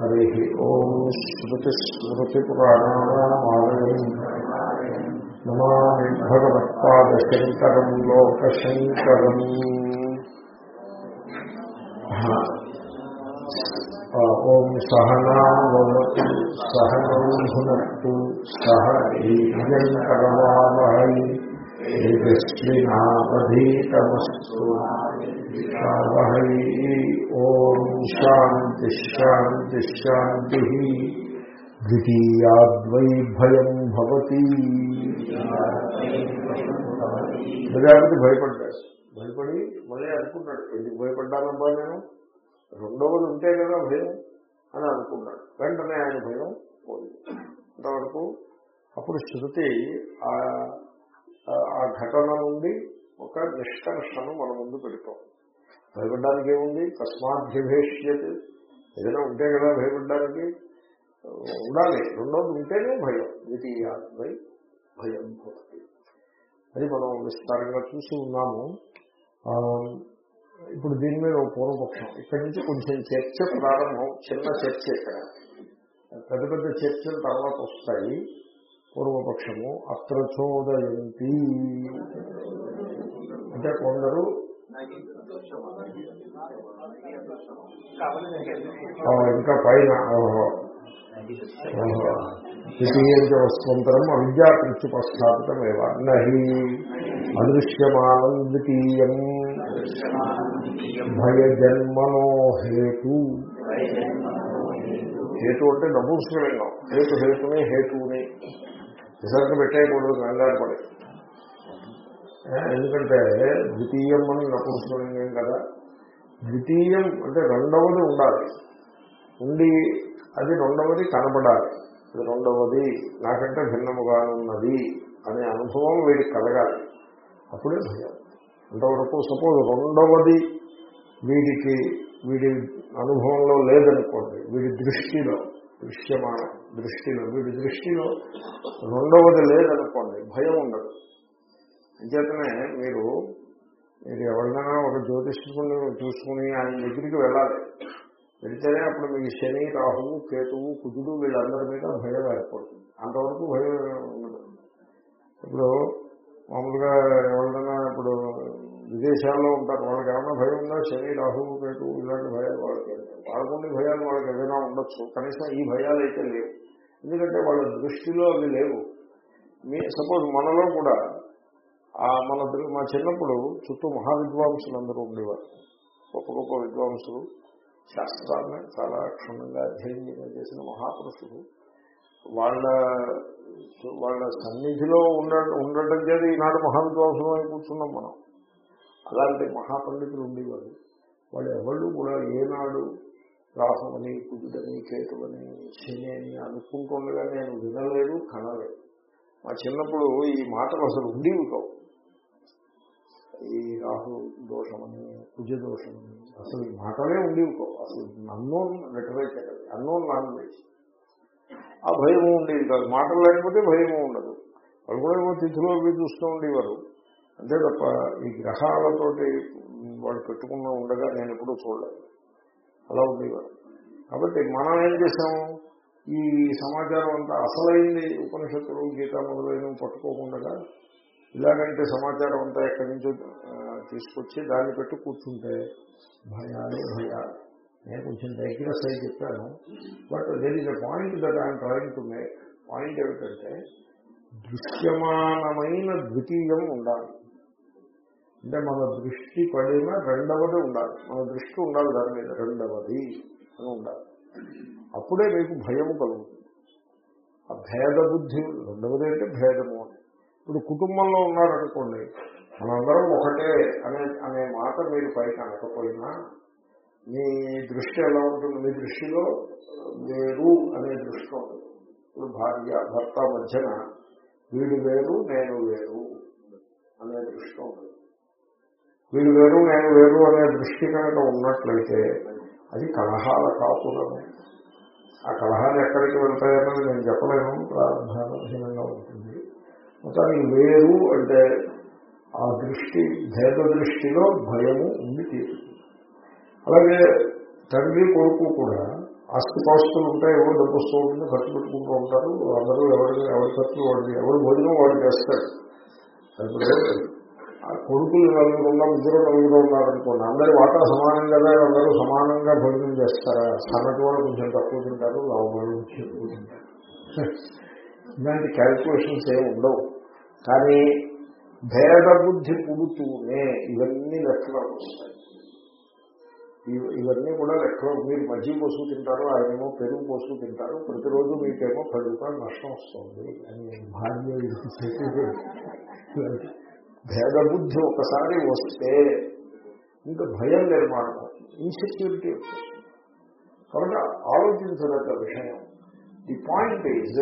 हरे ओम् श्रुतिस्मृतिपुराणानामालयम् नमा भगवत्पादशङ्करम् लोकशङ्करम्। ॐ सहनावतु सहनौ सह ईजम् करवावहै तेजस्विनावधीतमस्तु ఓం శాంతి శాంతి శాంతి భయం భవతి ప్రజాపతి భయపడ్డాడు భయపడి మళ్ళీ అనుకున్నాడు. ఎందుకు భయపడ్డానబ్బా నేను? రెండవది ఉంటే కదా భయం అని అనుకున్నాడు. వెంటనే ఆయన భయం పోయింది. అంతవరకు అప్పుడు శృతి ఆ ఆ ఘటన నుండి ఒక నిష్కర్షను మన ముందు పెడతాం భయపడడానికి ఏముంది తస్మాధ్యభేష్యత్ ఏదైనా ఉంటే కదా భయపడడానికి. ఉండాలి. రెండోది ఉంటేనే భయం. ద్వితీయాద్వై భయం భవతి. అది మనం విస్తారంగా చూసి ఉన్నాము. ఇప్పుడు దీని మీద పూర్వపక్షం. ఇక్కడి నుంచి కొంచెం చర్చ ప్రారంభం చిన్న చర్చ ఇక్కడ. పెద్ద పెద్ద చర్చలు తర్వాత వస్తాయి. పూర్వపక్షము అత్రచోదయంతి. అంటే కొందరు ఇంకా పైన ఓహో. ఓహో. అవిద్యా ప్రత్యుపస్థాపితమేవ నహి అదృశ్యమానం ద్వితీయం భయజన్మనో హేతు. హేతు అంటే నపుంసకలింగం హేతు హేతుని హేతుని విసర్గ పెట్టేయకూడదు కంగారు పడేది ఎందుకంటే ద్వితీయం అని నపుంసకలింగం కదా. ద్వితీయం అంటే రెండవది ఉండాలి. ఉండి అది రెండవది కనబడాలి. అది రెండవది నాకంటే భిన్నముగా ఉన్నది అనే అనుభవం వీడికి కలగాలి. అప్పుడే భయం. అంతవరకు సపోజ్ రెండవది వీడికి వీడి అనుభవంలో లేదనుకోండి వీడి దృష్టిలో దృశ్యమానం దృష్టిలో వీడి దృష్టిలో రెండవది లేదనుకోండి భయం ఉండదు. అంచేతనే మీరు మీరు ఎవరినైనా ఒక జ్యోతిష్కుని చూసుకుని ఆయన దగ్గరికి వెళ్ళాలి. వెళితేనే అప్పుడు మీకు శని రాహువు కేతువు కుజుడు వీళ్ళందరి మీద భయం ఏర్పడుతుంది. అంతవరకు భయం ఉండదు. ఇప్పుడు మామూలుగా ఎవరినైనా ఇప్పుడు విదేశాల్లో ఉంటారు. వాళ్ళకి ఏమైనా భయం ఉందా? శని రాహువు కేతువు ఇలాంటి భయాలు వాళ్ళకి వాళ్ళకుండే భయాలు వాళ్ళకి ఏదైనా ఉండొచ్చు. కనీసం ఈ భయాలు అయితే లేవు. ఎందుకంటే వాళ్ళ దృష్టిలో అవి లేవు. మీ సపోజ్ మనలో కూడా మన మా చిన్నప్పుడు చుట్టూ మహావిద్వాంసులు అందరూ ఉండేవారు. గొప్ప గొప్ప విద్వాంసులు. శాస్త్రాన్ని చాలా క్షుణ్ణంగా అధ్యయనం చేసిన మహాపురుషులు. వాళ్ళ వాళ్ళ సన్నిధిలో ఉండ ఉండటం చేత ఈనాడు మహావిద్వాంసులు అని కూర్చున్నాం మనం. అలాంటి మహాపండితులు ఉండేవారు. వాళ్ళు ఎవళ్ళు కూడా ఏనాడు రాహమని కుదుడని కేతువని శని అని అనుకుంటుండగా నేను వినలేదు కనలేదు. మా చిన్నప్పుడు ఈ మాటలు అసలు ఉండేవి కావు. ఈ రాహు దోషమని కుజ దోషమని అసలు మాటలే ఉండేవి అసలు అన్నోన్ లిటరేచర్ అది. అన్నోన్ లాంగ్వేజ్ ఆ భయము ఉండేది కాదు. మాటలు లేకపోతే భయము ఉండదు. వాళ్ళు కూడా ఏమో తిథిలో చూస్తూ ఉండేవారు. అంతే తప్ప ఈ గ్రహాలతోటి వాళ్ళు పెట్టుకున్న ఉండగా నేను ఎప్పుడూ చూడలేదు. అలా ఉండేవారు. కాబట్టి మనం ఏం చేసాము ఈ సమాచారం అంతా అసలైంది. ఉపనిషత్తులు గీత మొదలైనవి పట్టుకోకుండా ఇలాగంటే సమాచారం అంతా ఎక్కడి నుంచో తీసుకొచ్చి దాన్ని పెట్టి కూర్చుంటే భయాలే భయాలు. నేను కొంచెం దగ్గర అయి చెప్పాను. But there is a point that I'm trying to make point ఏమిటంటే దృశ్యమానమైన ద్వితీయం ఉండాలి. అంటే మన దృష్టి పడిన రెండవది ఉండాలి. మన దృష్టి ఉండాలి దాని మీద. రెండవది అని ఉండాలి. అప్పుడే మీకు భయము కలుగుతుంది. ఆ భేద బుద్ధి రెండవది అంటే భేదము. ఇప్పుడు కుటుంబంలో ఉన్నారనుకోండి మనందరం ఒకటే అనే అనే మాట మీరు పైకి అనకపోయినా మీ దృష్టి ఎలా ఉంటుంది? మీ దృష్టిలో వేరు అనే దృష్టి ఉంటుంది. ఇప్పుడు భార్య భర్త మధ్యన వీడు వేరు నేను వేరు అనే దృష్టి ఉంటుంది. వీడు వేరు నేను వేరు అనే దృష్టి కనుక ఉన్నట్లయితే అది కలహాల కాపురమే. ఆ కలహాలు ఎక్కడికి వెళ్తాయన్నది నేను చెప్పలేను ప్రారంభహీనంగా ఉంటుంది. మొత్తానికి వేరు అంటే ఆ దృష్టి భేద దృష్టిలో భయము ఉండి తీరుతుంది. అలాగే తండ్రి కొడుకు కూడా ఆస్తిపాస్తులు ఉంటాయి ఎవరు డబ్బు వస్తూ ఉంటుంది ఖర్చు పెట్టుకుంటూ ఉంటారు. అందరూ ఎవరి ఎవరి ఖర్చులు వాడిది ఎవరు భోజనం వాడు చేస్తాడు ఇప్పుడు ఆ కొడుకులు నలుగురు ఉన్న ముగ్గురు నలుగురు ఉన్నారనుకోండి అందరి వాటా సమానం కదా అందరూ సమానంగా భోజనం చేస్తారా? సన్నటి వాళ్ళు కొంచెం తక్కువ తింటారు లావు వాళ్ళు కొంచెం ఎక్కువ తింటారు. ఇలాంటి క్యాల్కులేషన్స్ ఏమి ఉండవు. కానీ భేద బుద్ధి పుడుతూనే ఇవన్నీ లెక్కలోకి వస్తాయి. ఇవన్నీ కూడా లెక్కలో మీరు మజ్జి పోసుకు తింటారు ఆయనేమో పెరుగు పోసుకు తింటారు ప్రతిరోజు మీకేమో పది రూపాయలు నష్టం వస్తుంది అని భార్య భేద బుద్ధి ఒకసారి వస్తే ఇంకా భయం నిర్మాణం ఇన్సెక్యూరిటీ వచ్చేస్తుంది కాబట్టి ఆలోచించదగ్గ విషయం. ది పాయింట్ ఈజ్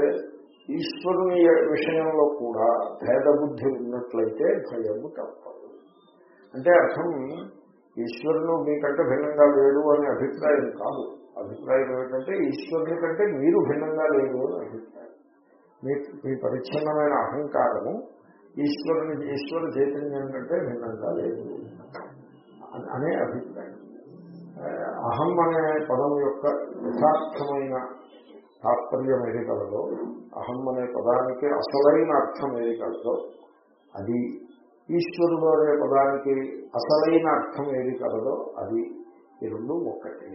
ఈశ్వరుని విషయంలో కూడా భేద బుద్ధి ఉన్నట్లయితే భయము తప్పదు. అంటే అర్థం ఈశ్వరుడు మీకంటే భిన్నంగా లేడు అనే అభిప్రాయం కాదు. అభిప్రాయం ఏమిటంటే ఈశ్వరుని కంటే మీరు భిన్నంగా లేరు అని అభిప్రాయం. మీ మీ పరిచ్ఛిన్నమైన అహంకారము ఈశ్వరుని ఈశ్వర చైతన్యం కంటే భిన్నంగా లేదు. అనే అభిప్రాయం. అహం అనే పదం యొక్క యథార్థమైన తాత్పర్యం ఏది కలదో అహం అనే పదానికి అసలైన అర్థం ఏది కలదో అది ఈశ్వరుడు అనే పదానికి అసలైన అర్థం ఏది కలదో అది ఈ రెండు ఒక్కటే.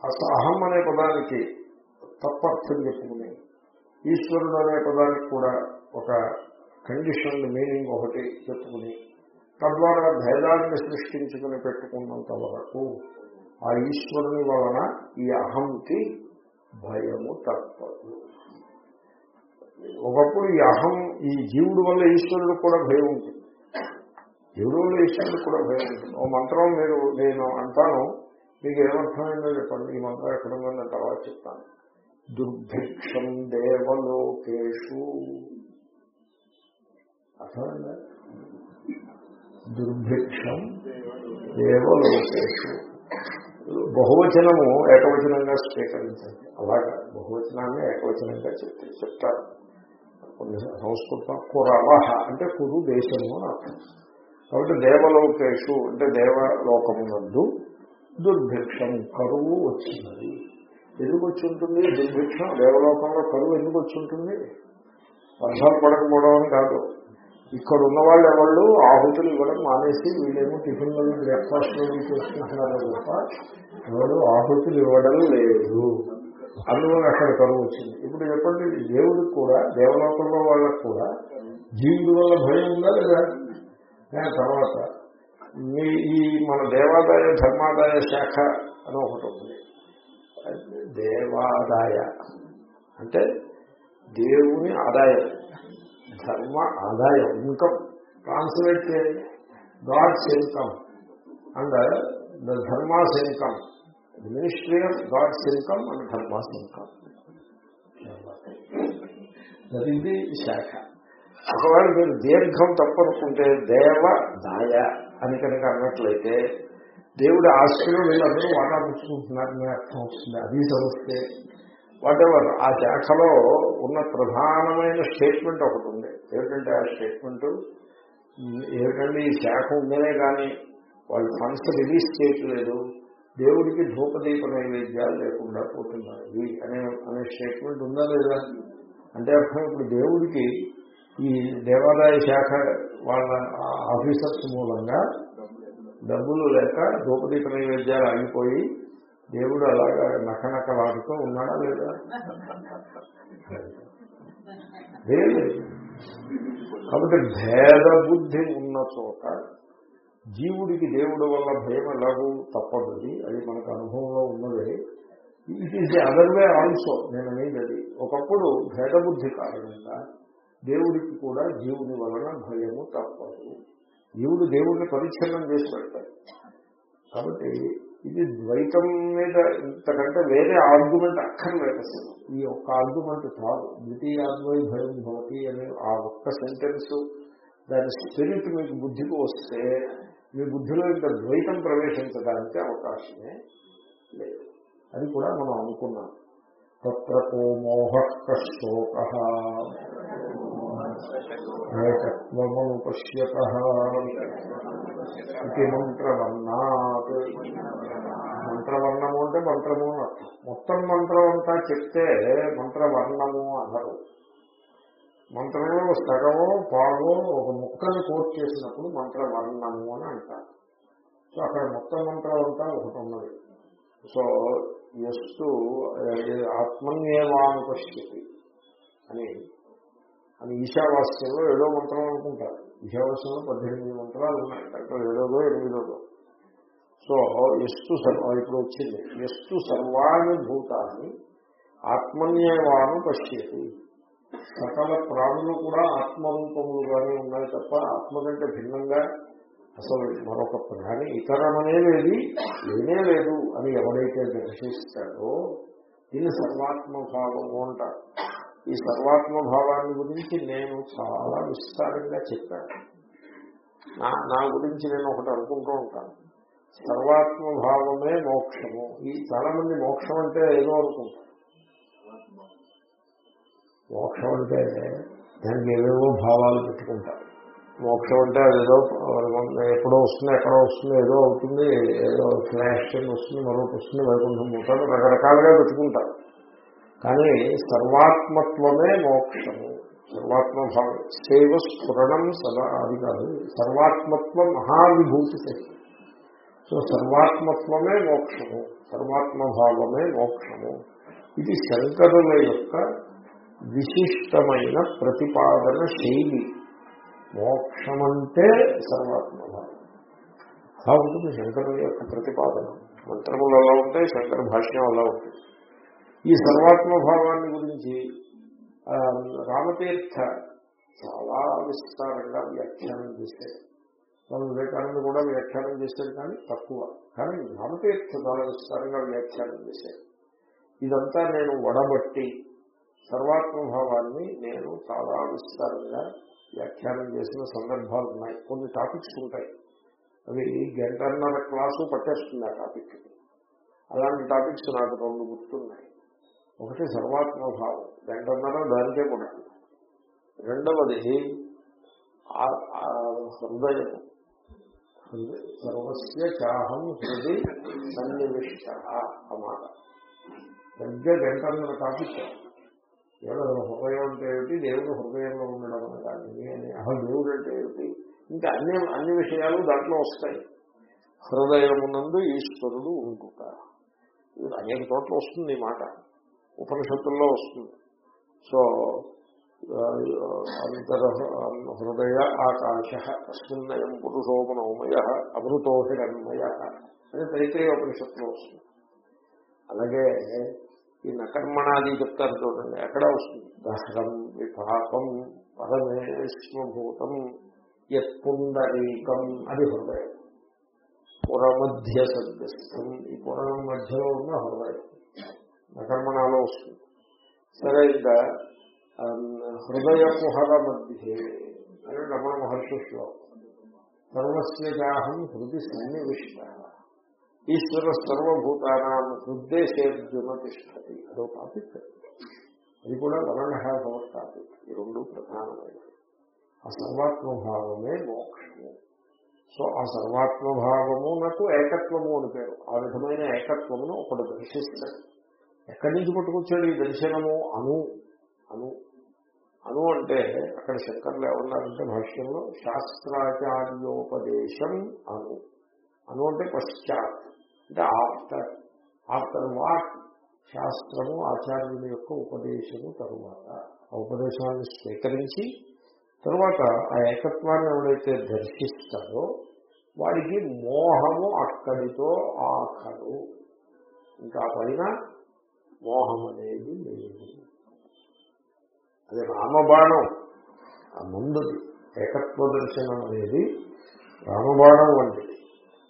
అస అహం అనే పదానికి తప్పర్థం చెప్పుకుని ఈశ్వరుడు అనే పదానికి కూడా ఒక కండిషన్ మీనింగ్ ఒకటి చెప్పుకుని తద్వారా భేదాన్ని సృష్టించుకుని పెట్టుకున్నంత వరకు ఆ ఈశ్వరుని వలన ఈ అహంకి భయము తప్పదు. ఒకప్పుడు ఈ అహం ఈ జీవుడు వల్ల ఈశ్వరుడు కూడా భయం ఉంటుంది జీవుడు వల్ల ఈశ్వరుడు కూడా భయం ఉంటుంది ఓ మంత్రం మీరు నేను అంటాను మీకు ఏమర్థమైందో చెప్పండి. ఈ మంత్రం ఎక్కడ ఉందో తర్వాత చెప్తాను. దుర్భిక్షం దేవలోకేషు. అర్థమైందా? దుర్భిక్షం దేవలోకేషు. బహువచనము ఏకవచనంగా స్వీకరించండి అలాగా బహువచనాన్ని ఏకవచనంగా చెప్తే చెప్తారు. కొన్ని సంస్కృతం కురవహ అంటే కురు దేశము అని అర్థం. కాబట్టి దేవలోకేషు అంటే దేవలోకమునందు దుర్భిక్షం కరువు వచ్చినది. ఎందుకు వచ్చి ఉంటుంది దుర్భిక్షం దేవలోకంలో కరువు ఎందుకు వచ్చి ఉంటుంది వర్షాలు పడకపోవడం అని కాదు. ఇక్కడ ఉన్న వాళ్ళు ఎవరు ఆహుతులు ఇవ్వడం మానేసి వీళ్ళేమో టిఫిన్లు బ్రేక్ఫాస్ట్ చేసుకుంటున్నారు తప్ప ఎవరు ఆహుతులు ఇవ్వడం లేదు. అందువల్ల అక్కడ కరువు వచ్చింది. ఇప్పుడు చెప్పండి దేవుడికి కూడా దేవలోకంలో వాళ్ళకు కూడా జీవుడి వల్ల భయం ఉందా లేదా? దాని తర్వాత మీ ఈ మన దేవాదాయ ధర్మాదాయ శాఖ అని ఒకటి ఉంది. దేవాదాయ. అంటే దేవుని ఆదాయం. ధర్మ ఆదాయం ఇన్కమ్. ట్రాన్స్లేట్ చేయండి. God's income and the Dharma's income the ministry of God's income and Dharma's income ఇది శాఖ. ఒకవేళ మీరు దీర్ఘం తప్పనుకుంటే దేవ దాయ అని కనుక అన్నట్లయితే దేవుడి ఆస్తులు వీళ్ళందరూ వాటా పుచ్చుకుంటున్నారని అర్థం వస్తుంది అది సమస్య వాటెవర్ ఆ శాఖలో ఉన్న ప్రధానమైన స్టేట్మెంట్ ఒకటి ఉంది. ఏమిటంటే ఆ స్టేట్మెంట్ ఏమిటంటే ఈ శాఖ ఉందనే కానీ వాళ్ళు ఫండ్స్ రిలీజ్ చేయట్లేదు. దేవుడికి ధూపదీప నైవేద్యాలు లేకుండా పోతున్నాయి అనే అనే స్టేట్మెంట్ ఉందా లేదా? అంటే అర్థం ఇప్పుడు దేవుడికి ఈ దేవాదాయ శాఖ వాళ్ళ ఆఫీసర్స్ మూలంగా డబ్బులు లేక ధూపదీప నైవేద్యాలు ఆగిపోయి దేవుడు అలాగా నకనకలాడుతూ ఉన్నాడా లేదా? లేదు. కాబట్టి భేద బుద్ధి ఉన్న చోట జీవుడికి దేవుడు వల్ల భయం ఎలాగో తప్పదు అది. మనకు అనుభవంలో ఉన్నది. It is the other way also నేను అనేది. అది ఒకప్పుడు భేదబుద్ధి కారణంగా దేవుడికి కూడా జీవుని వలన భయము తప్పదు. జీవుడు దేవుడిని పరిచ్ఛిన్నం చేసి పెడతాడు. కాబట్టి ఇది ద్వైతం మీద ఇంతకంటే వేరే ఆర్గ్యుమెంట్ అక్కర్లేదు అసలు. ఈ ఒక్క ఆర్గ్యుమెంట్ చాలు ద్వితీయాద్వై భయం భవతి అనే ఆ ఒక్క సెంటెన్స్ దాని స్పిరిట్ మీకు బుద్ధికి వస్తే మీ బుద్ధిలో ఇంకా ద్వైతం ప్రవేశించడానికి అవకాశమే లేదు. అది కూడా మనం అనుకున్నాం. తత్రకో మోహ కష్టోక ఏకత్వముపశ్యత ఇది మంత్రవర్ణాత్ మంత్రవర్ణము అంటే మంత్రము అర్థం మొత్తం మంత్రం అంతా చెప్తే మంత్రవర్ణము అనరు మంత్రంలో సగమో పాగో ఒక ముక్కని కోట్ చేసినప్పుడు మంత్రవర్ణము అని అంటారు సో అక్కడ మొత్తం మంత్రం అంతా ఒకటి ఉన్నది సో ఎస్తు ఆత్మన్యేవానుపశ్యతి అని అని ఈశావాస్యంలో ఏడో మంత్రం అనుకుంటారు ఈశావాస్యంలో పద్దెనిమిది మంత్రాలు ఉన్నాయి. దాంట్లో ఏడోదో ఎనిమిదోదో. సో ఎస్టు సర్వ ఇప్పుడు వచ్చింది. ఎస్టు సర్వాణి భూతాన్ని ఆత్మన్యవాను పశ్చేది సకల ప్రాణులు కూడా ఆత్మరూపములుగానే ఉన్నాయి తప్ప ఆత్మ కంటే భిన్నంగా అసలు మరొక ప్రధాని ఇతరమనేది లేదు లేనే లేదు అని ఎవరైతే దర్శిస్తాడో దీన్ని సర్వాత్మభావము అంటారు. ఈ సర్వాత్మభావాన్ని గురించి నేను చాలా విస్తారంగా చెప్పాను. నా నా గురించి నేను ఒకటి అనుకుంటూ ఉంటాను. సర్వాత్మభావమే మోక్షము. ఈ చాలా మంది మోక్షం అంటే ఏదో అనుకుంటారు. మోక్షం అంటే దానికి ఏవేవో భావాలు పెట్టుకుంటారు. మోక్షం అంటే అదేదో ఎప్పుడో వస్తుంది ఎక్కడో వస్తుంది ఏదో అవుతుంది ఏదో ఫ్లాష్ వస్తుంది మరొకటి వస్తుంది వైకుంఠం పోతాడు రకరకాలుగా పెట్టుకుంటారు. కానీ సర్వాత్మత్వమే మోక్షము. సర్వాత్మభావం సేవ స్ఫురణం సదా అది కాదు సర్వాత్మత్వ మహావిభూతి శక్తి సో సర్వాత్మత్వమే మోక్షము సర్వాత్మభావమే మోక్షము. ఇది శంకరుల యొక్క విశిష్టమైన ప్రతిపాదన శైలి. మోక్షమంటే సర్వాత్మభావం అలా ఉంటుంది శంకరుల యొక్క ప్రతిపాదన. మంత్రములు అలా ఉంటాయి శంకర భాష్యం అలా ఉంటుంది. ఈ సర్వాత్మభావాన్ని గురించి రామతీర్థ చాలా విస్తారంగా వ్యాఖ్యానం చేశారు. మనం వివేకానంద కూడా వ్యాఖ్యానం చేశారు కానీ తక్కువ. కానీ రామతీర్థ చాలా విస్తారంగా వ్యాఖ్యానం చేశారు ఇదంతా నేను వడబట్టి సర్వాత్మభావాన్ని నేను చాలా విస్తారంగా వ్యాఖ్యానం చేసిన సందర్భాలు ఉన్నాయి. కొన్ని టాపిక్స్ ఉంటాయి. అవి గంటన్నర క్లాసు పట్టేస్తుంది ఆ టాపిక్ అలాంటి టాపిక్స్ నాకు రెండు గుర్తున్నాయి. ఒకటి సర్వాత్మభావం గంటన్నర దానికే పడుతుంది రెండవది హృదయం. సర్వస్య చాహం హృది సన్నివిష్ట అమాట పెద్ద గంటన్నర కాపిస్తాం ఎవరు హృదయం అంటే ఏమిటి? దేవుడు హృదయంలో ఉండడం అని కానీ అని అసలు దేవుడు అంటే ఏమిటి? ఇంకా అన్ని అన్ని విషయాలు దాంట్లో వస్తాయి. హృదయమునందు ఈశ్వరుడు ఉంటుంటారు అనేక చోట్ల వస్తుంది ఈ మాట. ఉపనిషత్తుల్లో వస్తుంది. సో అంతర హృదయ ఆకాశ అస్మిన్నయం పురుషోమనోమయ అమృతో హిరణ్మయ అని తైత్రేయ ఉపనిషత్తులో వస్తుంది. అలాగే ఈ నకర్మణాది చెప్తారు చూడండి ఎక్కడ వస్తుంది. దహరం విపాపం పరమేశ్వభూతం యత్పుండరీకం అది హృదయం. పురమధ్య సద్యస్థం ఈ పురం మధ్యలో ఉన్న హృదయం. నకర్మణాలో వస్తుంది సరే ఇంకా హృదయ కుహర మధ్య అని రమణ మహర్షి శ్లోకం సర్వస్య చాహం హృది సన్నివిష్ట ఈశ్వర సర్వభూతానం హృద్దేశేర్జున తిష్టది అదో టాపిక్ అది కూడా one and half hour topic ఈ రెండు ప్రధానమైనవి। ఆ సర్వాత్మభావమే మోక్షము. సో ఆ సర్వాత్మభావము నాకు ఏకత్వము అని పేరు. ఆ విధమైన ఏకత్వమును ఒకడు దర్శిస్తాడు. ఎక్కడి నుంచి పట్టుకొచ్చాడు ఈ దర్శనము అను. అను. అను అంటే అక్కడ శంకర్లు ఏమన్నారంటే భాష్యంలో శాస్త్రాచార్యోపదేశం అను. అను అంటే పశ్చాత్. అంటే ఆఫ్టర్. After what? శాస్త్రము ఆచార్యుని యొక్క ఉపదేశము తరువాత. ఆ ఉపదేశాన్ని స్వీకరించి తరువాత ఆ ఏకత్వాన్ని ఎవడైతే దర్శిస్తాడో వాడికి మోహము అక్కడితో ఆఖరు. ఇంకా పైన మోహం అనేది లేదు. అది రామబాణం. ఆ ముందుది ఏకత్వ దర్శనం అనేది రామబాణం వంటిది.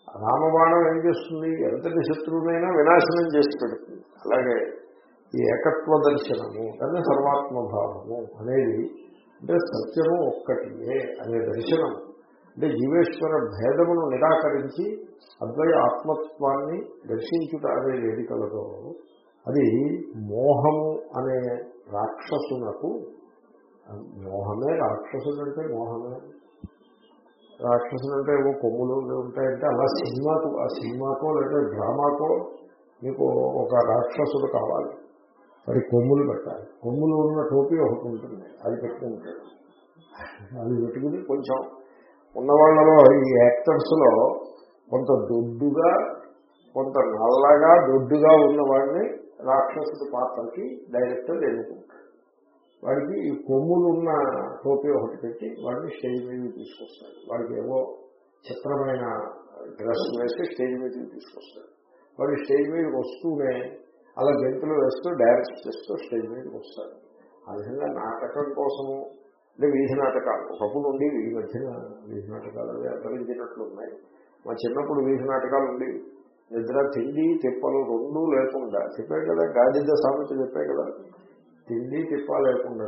రామబాణం ఏం చేస్తుంది? ఎంతటి శత్రువునైనా వినాశనం చేసి పెడుతుంది. అలాగే ఈ ఏకత్వ దర్శనము దాన్ని సర్వాత్మభావము అనేది అంటే సత్యము ఒక్కటియే అనే దర్శనం. అంటే జీవేశ్వర భేదమును నిరాకరించి అద్వయ ఆత్మత్వాన్ని దర్శించుట అనే వేదికలతో అది మోహము అనే రాక్షసునకు మోహమే రాక్షసుడు అంటే మోహమే. రాక్షసులు అంటే ఏవో కొమ్ములు ఉంటాయంటే అలా సినిమాకు ఆ సినిమాకో లేదా డ్రామాకో మీకు ఒక రాక్షసుడు కావాలి. వాడి కొమ్ములు పెట్టాలి. కొమ్ములు ఉన్న టోపీ ఒకటి ఉంటుంది. అది పెట్టుకుంటాడు అది పెట్టుకుని కొంచెం ఉన్న వాళ్ళలో ఈ యాక్టర్స్లో కొంత దొడ్డుగా కొంత నల్లగా దొడ్డుగా ఉన్న వాడిని రాక్షసుడి పాత్రకి డైరెక్టర్ ఎన్నుకుంటాడు. వాడికి ఈ కొమ్ములు ఉన్న టోపీ ఒకటి పెట్టి వాడిని స్టేజ్ మీద తీసుకొస్తాడు. వాడికి ఏవో చిత్రమైన డ్రెస్ వేసి స్టేజ్ మీదకి తీసుకొస్తాడు. వాడు స్టేజ్ మీదకి వస్తూనే అలా గెంతులు వేస్తూ డ్యాన్స్ చేస్తూ స్టేజ్ మీదకి వస్తాడు. ఆ విధంగా నాటకం కోసము అంటే వీధి నాటకాలు ఒకప్పుడు ఉండి ఈ మధ్యన వీధి నాటకాలు అవి అంతరించినట్లు ఉన్నాయి మా చిన్నప్పుడు వీధి నాటకాలు ఉండేవి నిద్ర తిండి తిప్పలు రెండూ లేకుండా చెప్పాయి కదా గాడిద సామెత చెప్పాయి కదా తిండి తిప్ప లేకుండా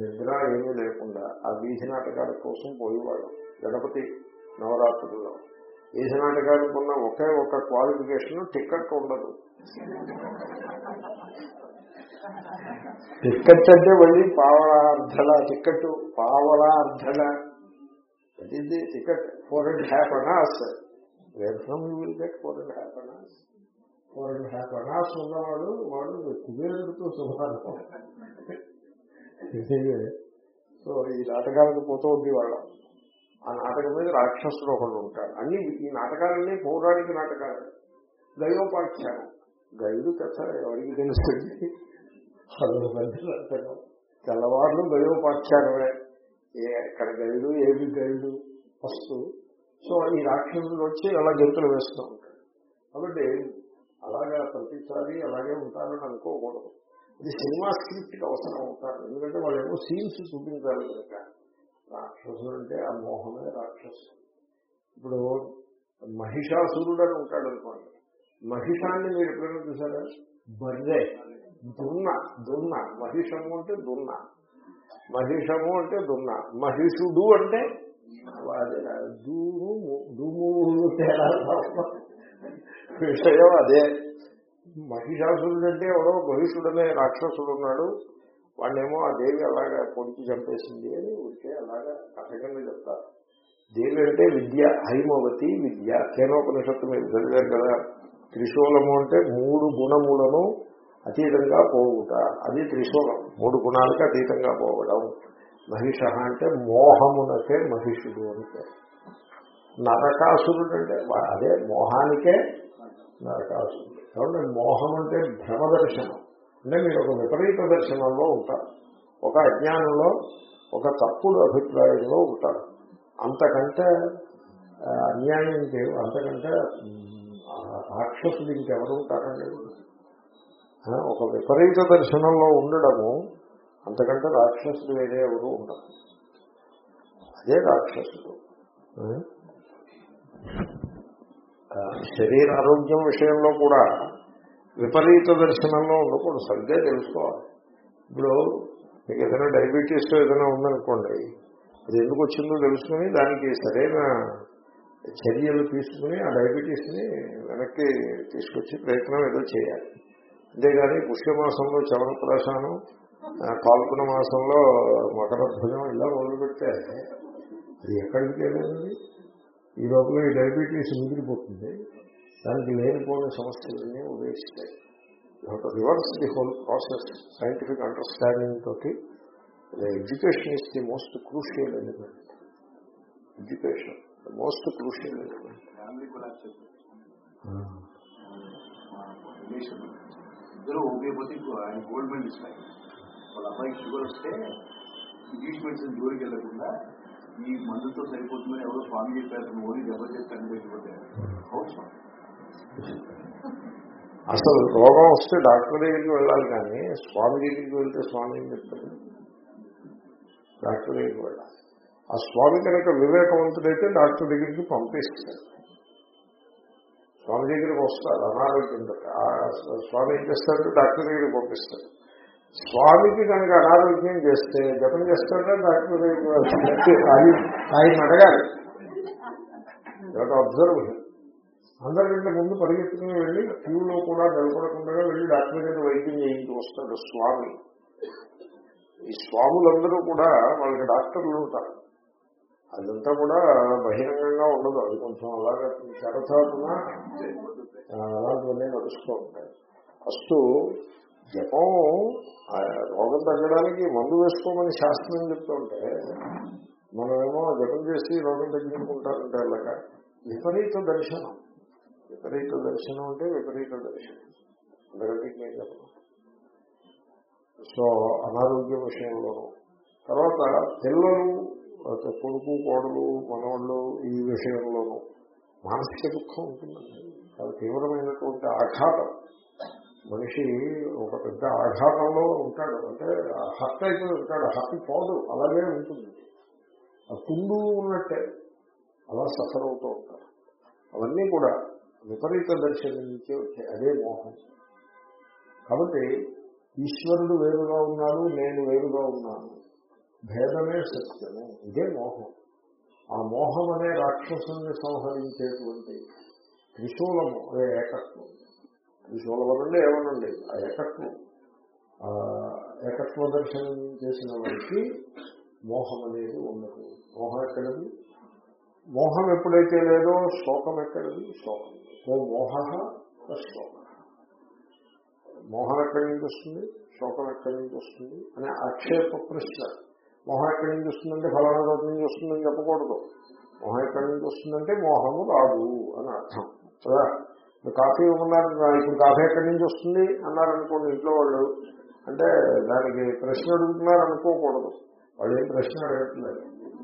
నిద్ర ఏమీ లేకుండా ఆ వీధి నాటకాల కోసం పోయేవాడు గణపతి నవరాత్రుల్లో. వీధి నాటకాలకు ఉన్న ఒకే ఒక క్వాలిఫికేషన్ టికెట్ ఉండదు. టికెట్ అంటే మళ్ళీ పావల అర్ధల టికెట్ పావల అర్ధల that ticket four and half annas where from you will get four and half annas four and half annas ఉన్నవాడు వాడు కుబేరుడితో శుభారం సో ఈ నాటకాలకు పోతూ ఉంది వాళ్ళం ఆ నాటకం మీద రాక్షసుడు ఒకడు ఉంటాడు. అన్ని ఈ నాటకాలన్నీ పౌరాణిక నాటకాలు. దైవోపాఖ్యానం. గైడు కథ ఎవరికి తెలుస్తుంది? అదొక పెద్ద నాటకం. తెల్లవారులు దైవోపాఖ్యానమే. ఏ ఎక్కడ గైడు ఏది గైడు? వస్తూ సో ఈ రాక్షసులు వచ్చి అలా గెంతులు వేస్తూ ఉంటాడు కాబట్టి అలాగా ప్రతిసారి అలాగే ఉంటారని అనుకోకూడదు. ఇది సినిమా స్క్రిప్ట్కి అవసరం అవుతారు. ఎందుకంటే వాళ్ళు ఏమో సీన్స్ చూపించాలి కనుక. రాక్షసుడు అంటే ఆ మోహమే రాక్షసు. ఇప్పుడు మహిషాసురుడు అని ఉంటాడు అనుకోండి. మహిషాన్ని మీరు ఎప్పుడైనా చూసారా బర్రే దున్న దున్న. మహిషము అంటే దున్న. మహిషము అంటే దున్న. మహిషుడు అంటే దూము దుమ్ము తేడా విషయం అదే. మహిషాసురుడు అంటే ఎవడో మహిషుడనే రాక్షసుడు ఉన్నాడు. వాడినేమో ఆ దేవి అలాగా పొడిచి చంపేసింది అని ఉంటే అలాగా కథకంగా చెప్తారు. దేవి అంటే విద్య హైమవతి విద్య. కేనోపనిషత్తు మీరు చదివారు కదా. త్రిశూలము అంటే మూడు గుణములను అతీతంగా పోవుట. అది త్రిశూలం. మూడు గుణాలకు అతీతంగా పోవడం. మహిష అంటే మోహమునకే మహిషుడు అంటే నరకాసురుడు అంటే అదే మోహానికే నరకాసురుడు. కాబట్టి మోహం అంటే భ్రమ దర్శనం అంటే మీరు ఒక విపరీత దర్శనంలో ఉంటారు. ఒక అజ్ఞానంలో ఒక తప్పుడు అభిప్రాయంలో ఉంటారు. అంతకంటే అన్యాయం ఇంకేం అంతకంటే రాక్షసులు ఇంకెవరు ఉంటారండి? ఒక విపరీత దర్శనంలో ఉండడము అంతకంటే రాక్షసులు వేరే ఎవరు ఉండరు. అదే రాక్షసుడు. శరీర ఆరోగ్యం విషయంలో కూడా విపరీత దర్శనంలో ఉండకూడదు. సరిగ్గా తెలుసుకోవాలి. ఇప్పుడు మీకు ఏదైనా డయాబెటీస్ ఏదైనా ఉందనుకోండి అది ఎందుకు వచ్చిందో తెలుసుకుని దానికి సరైన చర్యలు తీసుకుని ఆ డయాబెటీస్ని వెనక్కి తీసుకొచ్చి ప్రయత్నం ఏదో చేయాలి. అంతేగాని పుష్యమాసంలో చవనప్రాశానం పాల్గొన మాసంలో మకర ధ్వజం ఇలా మొదలు పెడితే అది ఎక్కడికి వెళ్ళేది? ఈ లోపల ఈ డయాబెటీస్ మిగిలిపోతుంది దానికి లేనిపోయిన సమస్యలన్నీ ఉదయిస్తాయి. Reverse the whole process scientific understanding తోటి education is the most crucial element education the most crucial element ఇద్దరు ఉపయోగపతి ఆయన గోల్డ్ మెడల్ ఇస్తాయి వాళ్ళ అమ్మాయి షుగర్ వస్తే ఇంగ్లీష్ మెడిసిన్ జోలికి వెళ్ళకుండా ఈ మందుతో సరిపోతుందని ఎవరో స్వామి చెప్పారు ఓన్లీ ఎవరు చెప్తారని అసలు రోగం వస్తే డాక్టర్ దగ్గరికి వెళ్ళాలి కానీ స్వామి దగ్గరికి వెళ్తే స్వామి ఏం చెప్తారు? డాక్టర్ దగ్గరికి వెళ్ళాలి. ఆ స్వామి కనుక వివేకవంతుడైతే డాక్టర్ దగ్గరికి పంపిస్తారు. స్వామి దగ్గరికి వస్తారు అనారోగ్యం స్వామి ఏం చేస్తాడు డాక్టర్ దగ్గరికి పంపిస్తారు. స్వామికి కనుక అనారోగ్యం చేస్తే జపం చేస్తాడా డాక్టర్ అది ఆయన అడగాలి. అబ్జర్వ్ అందరికంటే ముందు పరిగెత్తుకుని వెళ్ళి క్యూలో కూడా నిలబడకుండా వెళ్ళి డాక్టర్ దగ్గర వైద్యం చేయించి వస్తాడు స్వామి. ఈ స్వాములందరూ కూడా వాళ్ళకి డాక్టర్లు ఉంటారు. అదంతా కూడా బహిరంగంగా ఉండదు. అది కొంచెం అలాగే తెరచాటున అలాంటివన్నీ నడుస్తూ ఉంటాయి. ఫస్ట్ జపం రోగం తగ్గడానికి మందు వేసుకోమని శాస్త్రం చెప్తుంటే మనమేమో జపం చేసి రోగం తగ్గించుకుంటారంటే అలాగా విపరీత దర్శనం. విపరీత దర్శనం అంటే విపరీత దర్శనం. అందరికీ నేను చెప్పను. సో అనారోగ్య విషయంలోనూ తర్వాత పిల్లలు కొడుకు కోడలు మనవాళ్ళు ఈ విషయంలోనూ మానసిక దుఃఖం ఉంటుందండి. చాలా తీవ్రమైనటువంటి ఆఘాతం. మనిషి ఒక పెద్ద ఆఘాతంలో ఉంటాడు. అంటే హత్య అయిపోయి ఉంటాడు. హత్య పోదు. అలాగే ఉంటుంది. ఆ కుండు ఉన్నట్టే. అలా సఫర్ అవుతూ ఉంటారు. అవన్నీ కూడా విపరీత దర్శనం నుంచే వచ్చే అదే మోహం. కాబట్టి ఈశ్వరుడు వేరుగా ఉన్నాడు నేను వేరుగా ఉన్నాను. భేదమే సత్యము. ఇదే మోహం. ఆ మోహం అనే రాక్షసుని సంహరించేటువంటి త్రిశూలము అదే ఏకత్వం. త్రిశూలం అనండి ఏమనండి? ఆ ఏకత్వం ఆ ఏకత్వ దర్శనం చేసిన వాడికి మోహం అనేది ఉండదు. మోహం ఎక్కడది? మోహం ఎప్పుడైతే లేదో శోకం ఎక్కడది? శోకం ఓ మోహ శోక మోహం ఎక్కడి నుంచి వస్తుంది? శోకం ఎక్కడి నుంచి వస్తుంది? అనే ఆక్షేప ప్రశ్న. మోహం ఎక్కడి నుంచి వస్తుందంటే ఫలానా రోజు నుంచి వస్తుందని చెప్పకూడదు. మోహం ఎక్కడి నుంచి వస్తుందంటే మోహము రాదు అని అర్థం. కదా? కాఫీ ఉన్నారు ఇప్పుడు కాఫీ ఎక్కడి నుంచి వస్తుంది? అన్నారనుకోండి ఇంట్లో వాళ్ళు. అంటే దానికి ప్రశ్న అడుగుతున్నారు అనుకోకూడదు. వాళ్ళు ఏం ప్రశ్న అడగట్లేదు.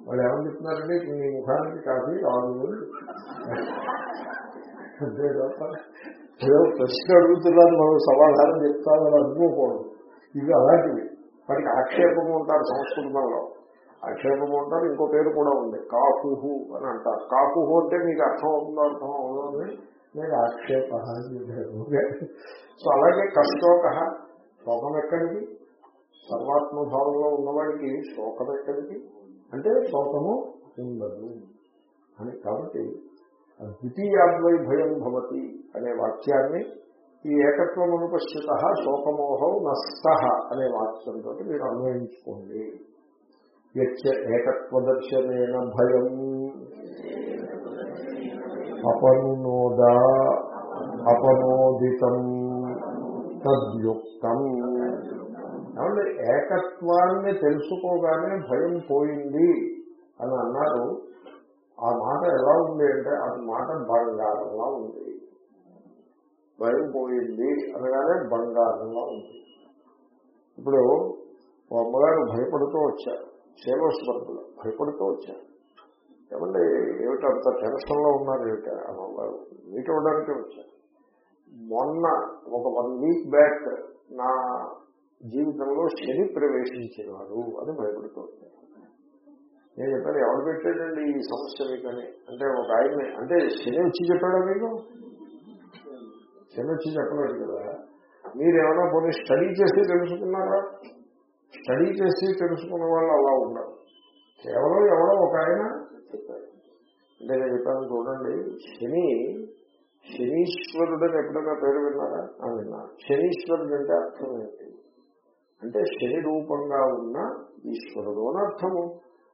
వాళ్ళు ఏమని చెప్తున్నారంటే మీ ముఖానికి కాఫీ ఆరు అంతే తప్ప ఏదో ప్రశ్న అడుగుతున్నారు మనం సమాధానం చెప్తామని అనుకోకూడదు. ఇవి అలాంటివి. వాటికి ఆక్షేపము ఉంటారు సంస్కృతంలో ఆక్షేపము ఉంటారు ఇంకో పేరు కూడా ఉంది. కాకుహు అని అంటారు. కాకుహు అంటే మీకు అర్థం అవుతుందో అర్థం అవుతుంది నేను ఆక్షేప సో అలాగే కష్టోక శోకం ఎక్కడికి? సర్వాత్మభావంలో ఉన్నవాడికి శోకం ఎక్కడికి? అంటే శోకము ఉండదు అని కాబట్టి ద్వితీయాద్వై భయం భవతి అనే వాక్యాన్ని ఈ ఏకత్వం అనుపశ్చిత శోకమోహం నష్ట అనే వాక్యంతో మీరు అన్వయించుకోండి. ఏకత్వ ఏకత్వదర్శనేన భయం. అపనునోద అపనోదితం తద్యుక్తం. ఏమంటే ఏకత్వాన్ని తెలుసుకోగానే భయం పోయింది అని అన్నారు. ఆ మాట ఎలా ఉంది అంటే ఆ మాట బంగారంలా ఉంది. భయం పోయింది అనగానే బంగారంలా ఉంది. ఇప్పుడు ఓ అమ్మగారు భయపడుతూ వచ్చారు సేలోస్వర్గులు భయపడుతూ వచ్చారు. ఏమండి ఏమిటి అంత టెన్షన్లో ఉన్నారు ఏమిటి? మీట్ అవ్వడానికే వచ్చారు మొన్న ఒక వన్ వీక్ బ్యాక్ నా జీవితంలో శని ప్రవేశించేవారు అని భయపడుతూ నేను చెప్పాను ఎవరు పెట్టాడండి ఈ సమస్య మీకని అంటే ఒక ఆయన అంటే శని వచ్చి చెప్పాడా మీకు? శని వచ్చి చెప్పలేదు కదా. మీరు ఏమైనా పోనీ స్టడీ చేసి తెలుసుకున్నారా? స్టడీ చేసి తెలుసుకున్న వాళ్ళు అలా ఉన్నారు. కేవలం ఎవరో ఒక ఆయన చెప్పారు. అంటే నేను చెప్పాను చూడండి శని శనీశ్వరుడు అని ఎప్పుడైనా పేరు విన్నారా? అని విన్నారు శనీశ్వరుడు అంటే అర్థం ఏంటి? అంటే శని రూపంగా ఉన్న ఈశ్వరుడు అని అర్థము.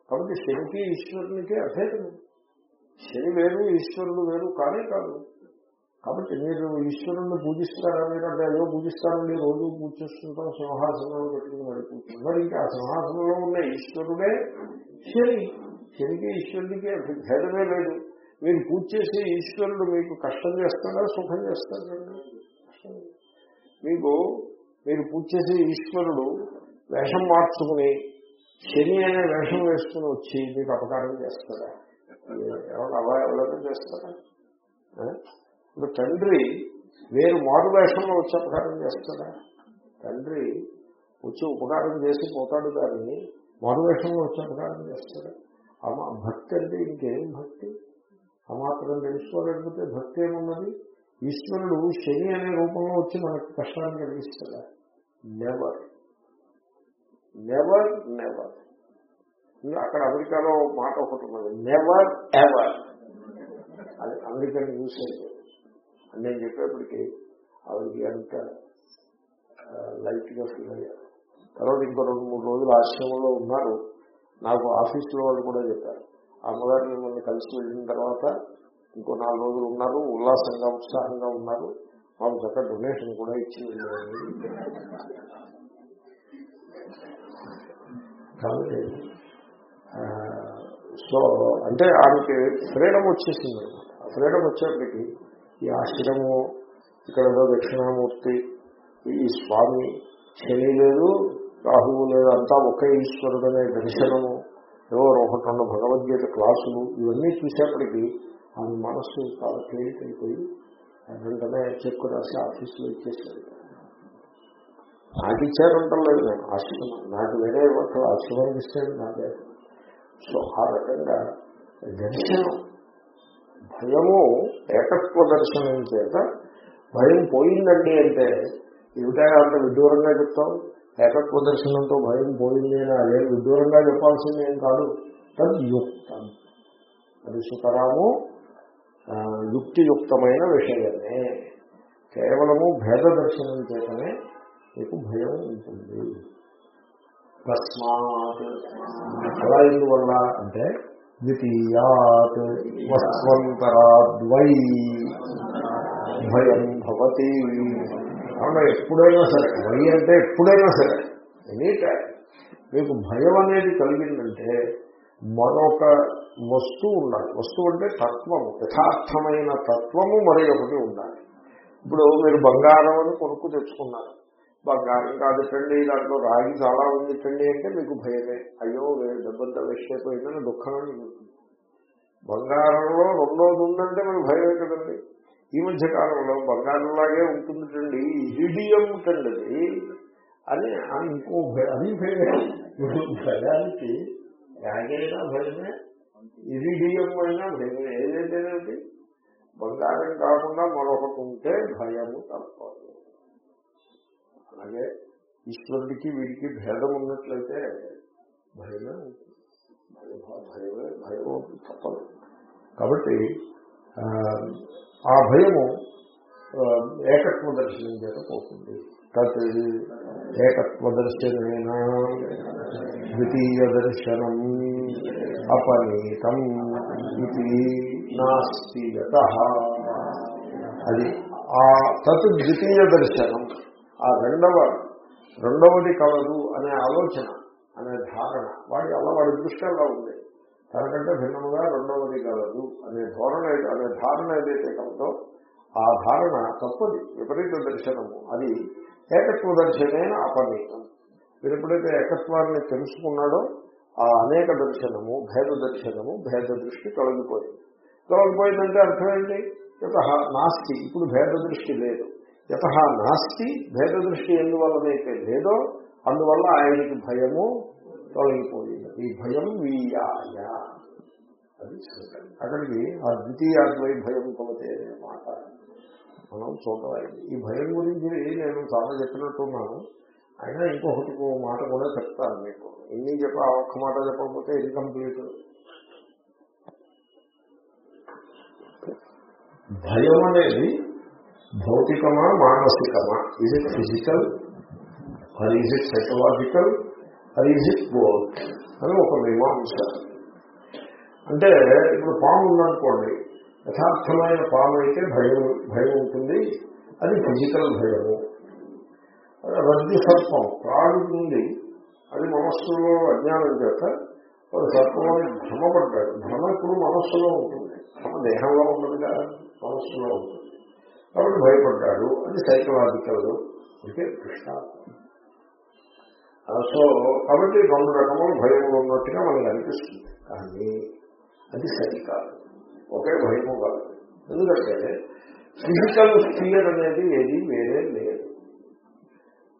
కాబట్టి శనికి ఈశ్వరునికి అభేదము శని వేరు ఈశ్వరుడు వేరు కానే కాదు. కాబట్టి మీరు ఈశ్వరుణ్ణి పూజిస్తారా? మీరు అంటే ఏదో పూజిస్తారండి రోజు పూజ చేస్తుంటాం సింహాసనంలో పెట్టుకుని మరి మరి ఇంకా ఆ సింహాసనంలో ఉన్న ఈశ్వరుడే శని. శనికి ఈశ్వరుడికి భేదమే లేదు. మీరు పూజ చేసే ఈశ్వరుడు మీకు కష్టం చేస్తాడా సుఖం చేస్తాడా? మీకు మీరు పూజ చేసే ఈశ్వరుడు వేషం మార్చుకుని శని అనే వేషం వేసుకుని వచ్చి మీకు అపకారం చేస్తాడా? ఎవరు అలా ఎవరైనా చేస్తారా? ఇప్పుడు తండ్రి వేరు మారు వేషంలో వచ్చి అపకారం చేస్తాడా? తండ్రి వచ్చి ఉపకారం చేసి పోతాడు దాన్ని మారు వేషంలో వచ్చి అపకారం చేస్తాడా? భక్తి అంటే ఇంకేం భక్తి? ఆ మాత్రం తెలుసుకోలేకపోతే భక్తి ఏమున్నది? ఈశ్వరుడు శని అనే రూపంలో వచ్చి మనకు కష్టాన్ని కలిగిస్తాడా? నెవర్ నెవర్ నెవర్ అక్కడ అమెరికాలో మాట ఒకటి ఉన్నది. నెవర్ ఎవర్ అది అమెరికన్ యూస్ అయితే అని నేను చెప్పేప్పటికీ ఆవిడకి అంత లైట్గా ఫీల్ అయ్యారు తర్వాత ఇంకో రెండు మూడు రోజులు ఆశ్రమంలో ఉన్నారు. నాకు ఆఫీసులో వాళ్ళు కూడా చెప్పారు. అమ్మగారు మిమ్మల్ని కలిసి వెళ్ళిన తర్వాత ఇంకో నాలుగు రోజులు ఉన్నారు ఉల్లాసంగా ఉత్సాహంగా ఉన్నారు. మాకు చక్క డొనేషన్ కూడా ఇచ్చింది కాబట్టి సో అంటే ఆమెకి ఫ్రీడమ్ వచ్చేసింది. అనమాట ఆ ఫ్రీడమ్ వచ్చేప్పటికి ఈ ఆశ్రమము ఇక్కడ ఏదో దక్షిణామూర్తి ఈ స్వామి శని లేదు రాహువు లేదంతా అంతా ఒకే ఈశ్వరుడు అనే దర్శనము ఏవో ఒకటి రెండు భగవద్గీత క్లాసులు ఇవన్నీ చూసేప్పటికీ ఆమె మనస్సు చాలా క్లియర్ అయిపోయి వెంటనే చెక్కు రాసి ఆఫీసులో ఇచ్చేసాడు నాకు ఇచ్చారంటలేదు నేను ఆశ్రమం నాకు వేరే ఇవ్వట్లేదు ఆశ్రమం ఇస్తాడు నాకే సో ఆ రకంగా దర్శనం భయము ఏకత్వ దర్శనం చేత భయం పోయిందండి అంటే ఏమిటా అంత విదూరంగా చెప్తాం? ఏకత్వ దర్శనంతో భయం పోయింది అని అదే విదూరంగా చెప్పాల్సింది ఏం కాదు. తద్యుక్తం. అది సుతరాము యుక్తియుక్తమైన విషయమే. కేవలము భేద దర్శనం చేతనే మీకు భయం ఉంటుంది. తస్మాత్. అలా ఎందువల్ల అంటే ద్వితీయాత్ వస్వంతరాద్వై భయం భవతి. కాకుండా ఎప్పుడైనా సరే. వై అంటే ఎప్పుడైనా సరే. ఎనీ టైం మీకు భయం అనేది కలిగిందంటే మరొక వస్తువు ఉండాలి. వస్తువు అంటే తత్వము. యథార్థమైన తత్వము మరి ఒకటి ఉండాలి. ఇప్పుడు మీరు బంగారం అని కొనుక్కు తెచ్చుకున్నారు. బంగారం కాదు కాదుటండి దాంట్లో రాగి చాలా ఉంది. ఉందిటండి అంటే మీకు భయమే. అయ్యో వేరే డబ్బంతా వేస్ట్ దుఃఖం అని బంగారంలో రెండోది ఉందంటే మనకు భయమే కదండి. ఈ మధ్య కాలంలో బంగారంలాగే ఉంటుందండి ఇడియం కండి అని అని ఇంకో అది భయానికి యాగైనా భయమే ఇరిడియం అయినా భయమే ఏదైతేనేది బంగారం కాకుండా మరొకటి ఉంటే భయము తప్పదు. అలాగే ఈశ్వరుడికి వీడికి భేదం ఉన్నట్లయితే భయమే ఉంటుంది. భయ- భయమే భయం తప్పదు. కాబట్టి ఆ, భయము ఏకత్వ దర్శనం చేత పోతుంది. తత్ ఏకత్వ దర్శనైన ద్వితీయ దర్శనం అపనీతం ఇది నాస్తియత అది ఆ తత్ ద్వితీయ దర్శనం ఆ రెండవ రెండవది కలదు అనే ఆలోచన అనే ధారణ. వాడి అలా వాడి దృష్టి అలా ఉంది. తనకంటే భిన్నముగా రెండవది కలదు. అనే ధోరణ అనే ధారణ ఏదైతే కలదో ఆ ధారణ తప్పది. విపరీత దర్శనము. అది ఏకత్వ దర్శనమైన అపనీతం మీరు ఎప్పుడైతే ఏకత్వాన్ని తెలుసుకున్నాడో ఆ అనేక దర్శనము భేద దర్శనము భేద దృష్టి తొలగిపోయింది. తొలగిపోయిందంటే అర్థమేంటి యత నాస్తి. ఇప్పుడు భేద దృష్టి లేదు. యత నాస్తి భేద దృష్టి ఎందువల్లనైతే లేదో అందువల్ల ఆయనకి భయము తొలగిపోయింది. ఈ భయం వీయాయ అది సంగతి. అక్కడికి ఆ ద్వితీయాద్వై భయం కొలతే అనే మాట. మనం చూడాలి ఈ భయం గురించి నేను చాలా చెప్పినట్టున్నాను. అయినా ఇంకొకటి ఇంకో మాట కూడా చెప్తాను మీకు. ఇన్ని చెప్ప ఆ ఒక్క మాట చెప్పకపోతే ఇన్కంప్లీట్ భయం అనేది భౌతికమా మానసికమా? ఈజ్ ఇట్ ఫిజికల్ అది ఈజ్ ఇట్ సైకలాజికల్ అది ఈజ్ ఇట్ బోత్ అని ఒక మీమాంస. అంటే ఇప్పుడు పాము ఉందనుకోండి యథార్థమైన పాము అయితే భయం భయం ఉంటుంది. అది ఫిజికల్ భయము. రద్ది సర్పం ప్రాణుంది అది మనస్సులో అజ్ఞానం చేత ఒక సర్పం భ్రమపడ్డాడు. భ్రమ ఇప్పుడు మనస్సులో ఉంటుంది. భ్రమ దేహంలో ఉండదు కదా మనస్సులో ఉంటుంది. కాబట్టి భయపడ్డాడు. అది సైకలాజికల్ అంటే కృష్ణ సో కాబట్టి రెండు రకముల భయములు ఉన్నట్టుగా మనకు అనిపిస్తుంది. కానీ అది సరికాదు ఒకే భయము కాదు. ఎందుకంటే ఫిజికల్ ఫియర్ అనేది ఏది వేరే లేదు.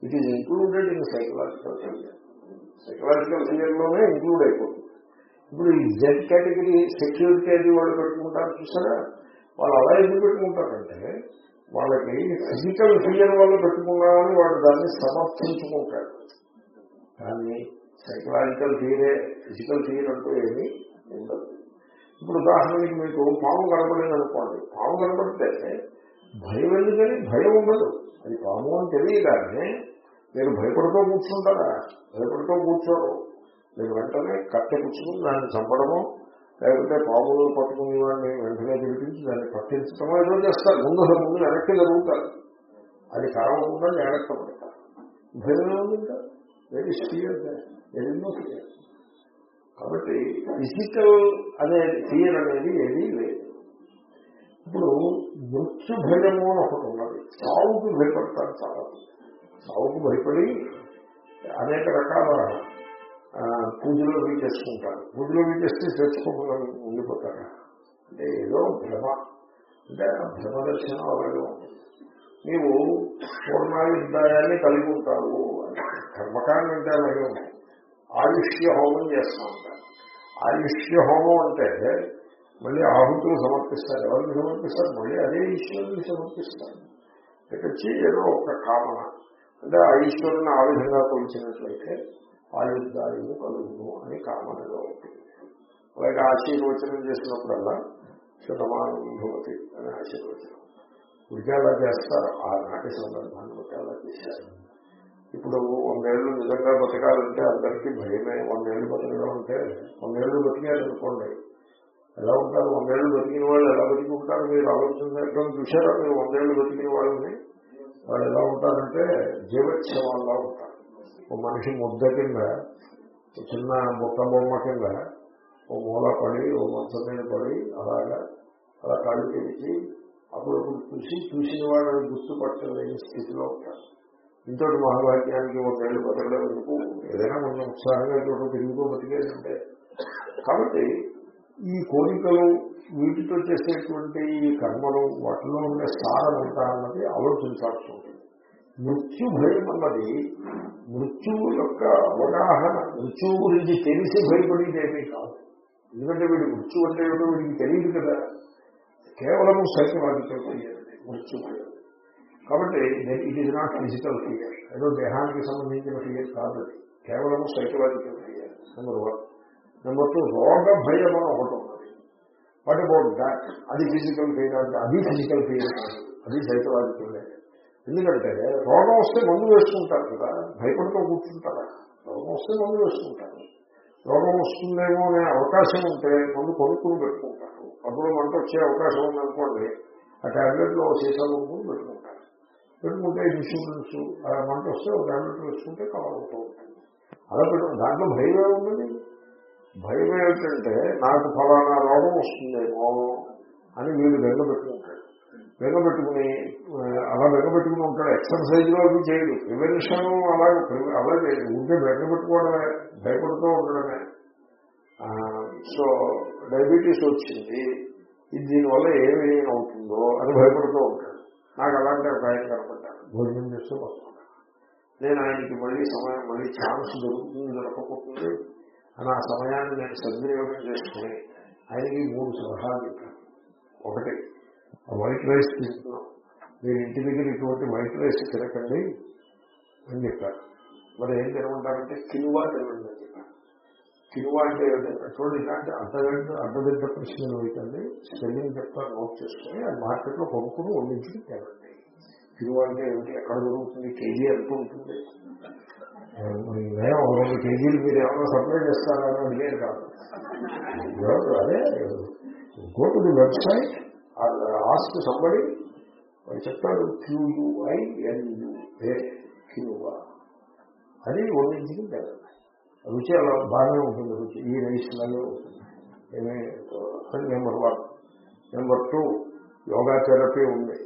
It is included in psychological fear psychological ఫియర్లోనే include అయిపోతుంది. ఇప్పుడు ఈ జెడ్ కేటగిరీ సెక్యూరిటీ అది వాళ్ళు పెట్టుకుంటారు చూసారా? వాళ్ళు అలా ఎందుకు పెట్టుకుంటారంటే వాళ్ళకి ఫిజికల్ ఫియర్ వల్ల పెట్టుకున్నామని వాళ్ళు దాన్ని సమర్థించుకుంటారు. కానీ సైకలాజికల్ థియరే ఫిజికల్ థియర్ అంటూ ఏమీ ఉండదు ఇప్పుడు ఉదాహరణకి మీకు పాము కనపడింది అనుకోండి. పాము కనపడితే భయం ఎందుకని? భయం ఉండదు. అది పాము అని తెలియగానే మీరు భయపడుతూ కూర్చుంటారా? భయపడుతూ కూర్చోరు. మీరు వెంటనే కట్టె పుచ్చుకుని దాన్ని చంపడము లేకపోతే పాములు పట్టుకునే వాడిని వెంటనే పిలిపించి దాన్ని పట్టించడమో ఏదో చేస్తారు. ముందు ముందు వెనక్కి జరుగుతారు అది కరవకుండా జాగ్రత్త పడతారు. భయమే ఉంది వెరీ ఫియర్ ఎన్నో ఫియర్ కాబట్టి ఫిజికల్ అనే ఫియర్ అనేది ఏదీ లేదు. ఇప్పుడు మృత్యు భయము అని ఒకటి ఉన్నది. చావుకు భయపడతారు చాలా చావుకు సావుకు భయపడి అనేక రకాల పూజలో పూజలు చేసుకుంటారు. పూజలో అవి చేస్తే చేసుకోకుండా ఉండిపోతారు. అంటే ఏదో భ్రమ. అంటే ఆ భ్రమ దర్శనం అలాగే ఉంటుంది. నీవు పూర్ణాయుద్ధాయాన్ని కలిగి ఉంటావు. కర్మకాండ అంటే అలాగే ఉంటుంది ఆయుష్య హోమం చేస్తూ ఉంటారు ఆయుష్య హోమం అంటే మళ్ళీ ఆహుతులు సమర్పిస్తారు. ఎవరికి సమర్పిస్తారు? మళ్ళీ అదే ఈశ్వరుని సమర్పిస్తారు. ఇక్కడికి ఏదో ఒక కామన. అంటే ఆ ఈశ్వరుని ఆ విధంగా కొలిచినట్లయితే ఆయుద్ధాయువు కలుగును అని కామనలో ఉంటుంది అలాగే ఆశీర్వచనం చేసినప్పుడల్లా శతమానం భవతి అని ఆశీర్వచనం. ఉడికి అలా చేస్తారు. ఆనాటి సందర్భాన్ని బట్టి అలా చేశారు. ఇప్పుడు వందేళ్ళు నిజంగా బతకాలంటే అందరికీ భయమే. వందేళ్ళు బతకడం అంటే వందేళ్ళు బతికారనుకోండి ఎలా ఉంటారు? వందేళ్ళు బతికిన వాళ్ళు ఎలా బతికి ఉంటారు? మీరు ఆలోచించడం చూసారా మీరు వందేళ్ళు బతికిన వాళ్ళని? వాళ్ళు ఎలా ఉంటారంటే జీవోత్సవాల్లో ఉంటారు. ఓ మనిషి ముద్ద కింద చిన్న ముక్క బొమ్మ కింద ఓ మూల పడి ఓ మంచం మీద పడి అలాగా అలా కళ్ళు తెరిచి అప్పుడప్పుడు చూసి చూసిన వాళ్ళని గుర్తుపట్టలేని స్థితిలో ఉంటారు. ఇంతటి మహాభాగ్యానికి ఒకవేళ బతకడం ఎందుకు ఏదైనా కొంచెం ఉత్సాహంగా చోటు తిరుగుతూ బతికేదంటే. కాబట్టి ఈ కోరికలు వీటితో చేసేటువంటి ఈ కర్మలు వాటిలో ఉండే సారం ఎంత అన్నది ఆలోచించాల్సి ఉంటుంది. మృత్యు భయం అన్నది మృత్యువు యొక్క అవగాహన మృత్యువు గురించి తెలిసి భయపడేది ఏమీ కాదు. ఎందుకంటే వీడు మృత్యు అంటే ఏమిటో వీడికి తెలియదు కదా. కేవలం సైకలాజికల్ ఫియర్ మృత్యు భయం. కాబట్టి it is not physical fear ఏదో దేహానికి సంబంధించిన ఫియర్ కాదు. కేవలము కేవలం psychological fear number one number two రోగ భయం అని ఒకటి ఉన్నది వాట్ అబౌట్ దాట్ అది ఫిజికల్ ఫియర్ అంటే అది ఫిజికల్ ఫియర్ కాదు. అది సైకలాజికల్ ఎందుకంటే రోగం వస్తే మందు వేసుకుంటారు కదా. భయపడుతూ కూర్చుంటారా? రోగం వస్తే మందు వేసుకుంటారు రోగం వస్తుందేమో అనే అవకాశం ఉంటే మందు కొనుక్కుని పెట్టుకుంటారు. అప్పుడు మంట వచ్చే అవకాశం ఉందనుకోండి ఆ ట్యాబ్లెట్లో సీసాలు కొనుక్కుని పెట్టుకుంటారు. పెట్టుకుంటే ఇన్సూరెన్స్ మంట వస్తే ఒక ట్యాబ్లెట్ వేసుకుంటే కవర్ అవుతూ ఉంటుంది. అలా పెట్టు దాంట్లో భయమే ఉన్నది భయం ఏమిటంటే నాకు ఫలానా రోగం వస్తుందేమో అని వీళ్ళు బెంగ పెట్టుకుంటాడు బెంగ పెట్టుకుని అలా బెంగ పెట్టుకుని ఉంటాడు. ఎక్సర్సైజ్లో అవి చేయడు. ప్రివెన్షన్ అలాగే అలా చేయడు ఉంటే బెంగ పెట్టుకోవడమే భయపడుతూ ఉండడమే. సో డయాబెటీస్ వచ్చింది. ఇది దీనివల్ల ఏమేమి అవుతుందో అని భయపడుతూ ఉంటాడు. నాకు అలాంటి ఒక ఆయన కనపడ్డాను భోజనం చేస్తూ వస్తున్నాను నేను ఆయనకి మళ్ళీ సమయం మళ్ళీ ఛాన్స్ దొరుకుతుంది దొరకకపోతుంది అని ఆ సమయాన్ని నేను సద్వినియోగం చేసుకుని ఆయనకి మూడు సలహాలు చెప్పాను. ఒకటి వైట్ రైస్ తింటున్నాం మీరు ఇంటి దగ్గర ఇటువంటి వైట్ రైస్ తినకండి అని చెప్పారు మరి ఏం తినమంటారంటే కినువా తినండి అని అంటే ఏమిటంటే చూడండి ఇలాంటి అర్ధగంట అర్ధగంట ప్రశ్నలు అవుతుంది స్పెల్లింగ్ చెప్తా నోట్ చేసుకుని అది మార్కెట్లో కొనుక్కుని వండించుకుని తేవండి కినువా అంటే ఏమిటి? ఎక్కడ దొరుకుతుంది? కేజీ ఎంత ఉంటుంది? మరి నేను రెండు కేజీలు మీరు ఏమైనా సప్లై చేస్తారా అని అడిగేది కాదు. అదే go to the website ask somebody వాడు చెప్తాడు క్యూయుఐఎన్యుఏ క్యూవా అది వండించుకుని తేవండి రుచి అలా బాగానే ఉంటుంది రుచి. ఈ రైస్లలో లాగే ఏమీ number one. Number two yoga therapy ఉంది.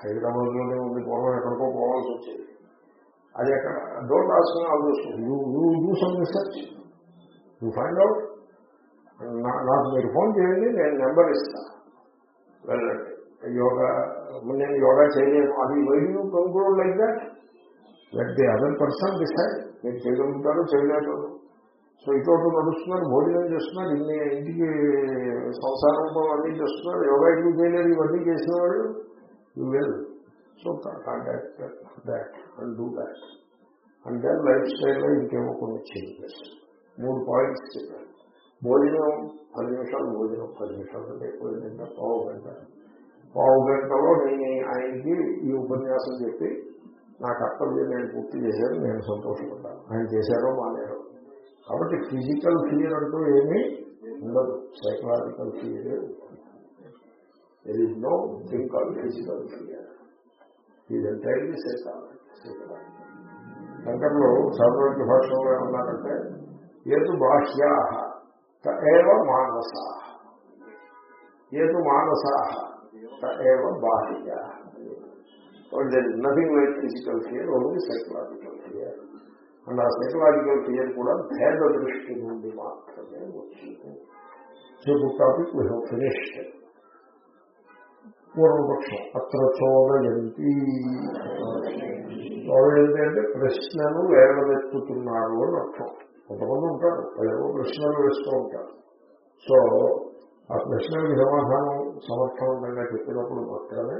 హైదరాబాద్లోనే ఉంది పూర్వం ఎక్కడికో పోవాల్సి వచ్చేది. అది ఎక్కడ? Don't ask all those you some research. You find out నాకు మీరు ఫోన్ చేయండి నేను నెంబర్ ఇస్తా. వెళ్ళండి. యోగా నేను యోగా చేయలేను. అది why'd you conclude like that? Let the other person decide. మీరు చేయగలుగుతారు చేయలేరు సో ఇటువంటి నడుస్తున్నారు భోజనం చేస్తున్నారు ఇన్ని ఇంటికి సంసారంలో అన్నీ చేస్తున్నారు యోగా ఎందుకు చేయలేదు ఇవన్నీ చేసిన వాళ్ళు లేదు. So contact that and do that and then life స్టైల్లో ఇంకేమో కొన్ని చేంజెస్ మూడు పాయింట్స్ చెప్పారు. భోజనం పది నిమిషాలు భోజనం పది నిమిషాలు అంటే ఎక్కువ గంట పావు గంట. పావు గంటలో నేను ఆయనకి ఈ ఉపన్యాసం చెప్పి నా కర్తవ్యం నేను పూర్తి చేశాను నేను సంతోషపడ్డాను. ఆయన చేశారో మానేరో కాబట్టి ఫిజికల్ ఫియర్ అంటూ ఏమీ ఉండదు. Psychological fear there is no thing call physical fear ఇది ఎంటైర్లీ సైకాలజీ సైకలాజీ శంకర్లు సార్వత్రిక భాషలో ఏమన్నారంటే ఏదు బాహ్యా ఏవ మానసా ఏదు మానసా ఏవ బాహ్యా there is nothing like physical fear only psychological fear and ఆ సైకలాజికల్ ఫియర్ కూడా భేద దృష్టి నుండి మాత్రమే వచ్చింది. So good topic we have finished పూర్వపక్షం. అత్ర చోదయంతి చోదయంతి అంటే ప్రశ్నను లేవనెత్తుతున్నారు అని అర్థం. కొంతమంది ఉంటారు. వాళ్ళు ప్రశ్నలు వేస్తూ ఉంటారు. సో ఆ ప్రశ్నలకు సమాధానం సమర్థవంతంగా చెప్పినప్పుడు మాత్రమే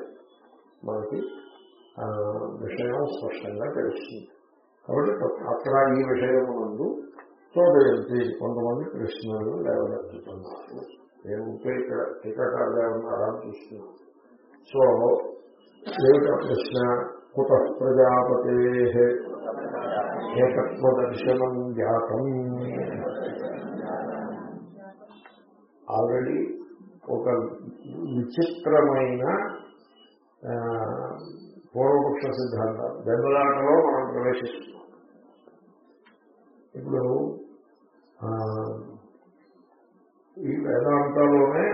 మనకి విషయం స్పష్టంగా తెలుస్తుంది. కాబట్టి అక్కడ ఈ విషయమునందు నందు కొంతమంది ప్రశ్నలు లేవనెత్తుతున్నారు. నేను ఉంటే ఇక్కడ టీకాకారులే ఉన్నారా చూస్తున్నాను సో ఏమిట ప్రశ్న? కుత ప్రజాపతే ఏకత్వ దర్శనం జాతం ఆల్రెడీ ఒక విచిత్రమైన పూర్వపక్ష సిద్ధాంతం. దెబ్బలాటలో మనం ప్రవేశిస్తున్నాం. ఇప్పుడు ఈ వేదాంతాలోనే